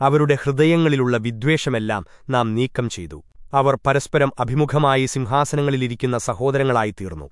അവരുടെ ഹൃദയങ്ങളിലുള്ള വിദ്വേഷമെല്ലാം നാം നീക്കം ചെയ്തു. അവർ പരസ്പരം അഭിമുഖമായി സിംഹാസനങ്ങളിലിരിക്കുന്ന സഹോദരങ്ങളായിത്തീർന്നു.